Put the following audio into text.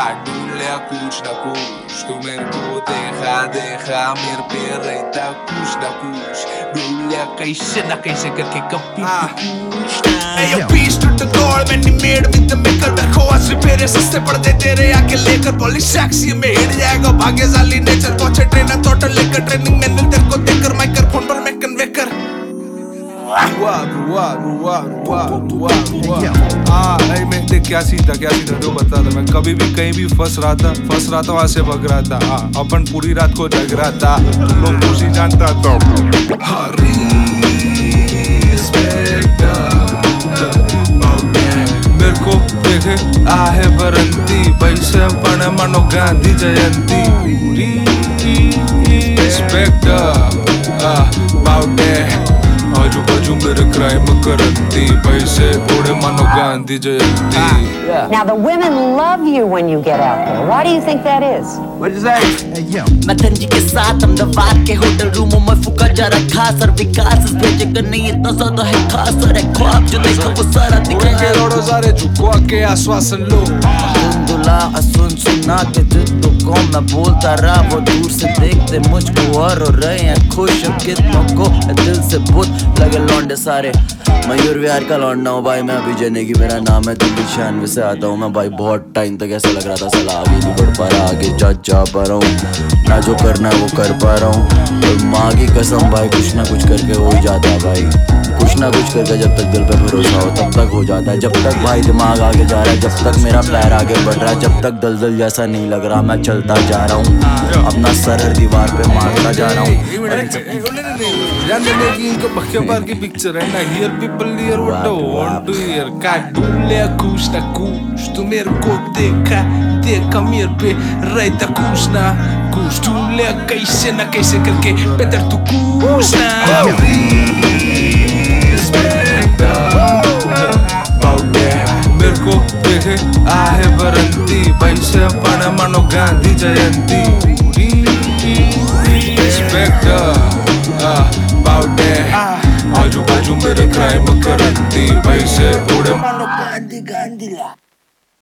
Hardoenle ακούч να ακούς Του μερικού δέχα δέχα Μυρ πέρα τα ακούς να ακούς Δουλειά καίσαι να καίσαι Καρκέ καπί ακούς Hey, a piece to the door, many made with the maker रखो आज मेरे सस्ते पड़ते तेरे आके लेकर पॉलिश टैक्सी में हिट जाएगा भागे जाली नेचर तो अच्छे ट्रेन तो लेकर ट्रेन हाँ नहीं, मैं क्या सीधा क्या सीधा, जो बता था। मैं कभी भी कहीं भी फंस रहा था, फंस रहा था, वहाँ से भग रहा था। हाँ अपन पूरी रात को जग रहा था। तुम लोग खुशी जानता तो मेरे को देखे, आहे बरंती। पैसे पण मनो गांधी जयंती। रिस्पेक्ट क्राइम करती पैसे उड़े मनो गांधी जयंती। Now, the women love you when you get out there. Why do you think that is? what is that hey, मैं धनजी के साथ अहमदाबाद के होटल रूमों में फूका जा रखा सर विकास इस भेजे नहीं इतना ज़्यादा है खास और एक ख्वाब जो देखा वो सारा दिखा उड़ेंगे रोडो सारे झुको आके आश्वासन लो सुन के जिद्दों को मैं बोलता रहा? वो दूर से देखते मुझको और रहे हैं खुश। कितनों को दिल से बुत लगे लौंडे सारे। मयूर विहार का लौटना हूँ भाई मैं अभी जने की मेरा नाम है दिल्ली छियानवे से आता हूँ मैं भाई बहुत टाइम तक ऐसा लग रहा था सला आगे नहीं बढ़ पा रहा आगे जा जा पा रहा हूँ ना जो करना है वो कर पा रहा हूँ और माँ की कसम भाई कुछ ना कुछ करके हो ही जाता है भाई कुछ ना कुछ करके जब तक दिल पर भरोसा हो तब तक हो जाता है जब तक भाई दिमाग आगे जा रहा है जब तक मेरा पैर आगे बढ़ रहा है जब तक दलदल जैसा नहीं लग रहा मैं चलता जा रहा हूँ अपना सर हर दीवार पे मारता जा रहा हूँ इनको पिक्चर है ना here people hear what do want to hear का डूले कुछ ना कुछ तू मेरे को देखा देखा मेरे पे रहता कुछ ना कुछ डूले कैसे ना कैसे करके बेटर तू कुछ ना मेरे को देखे सर क्राइम करती पैसे उड़ गांधी गांधी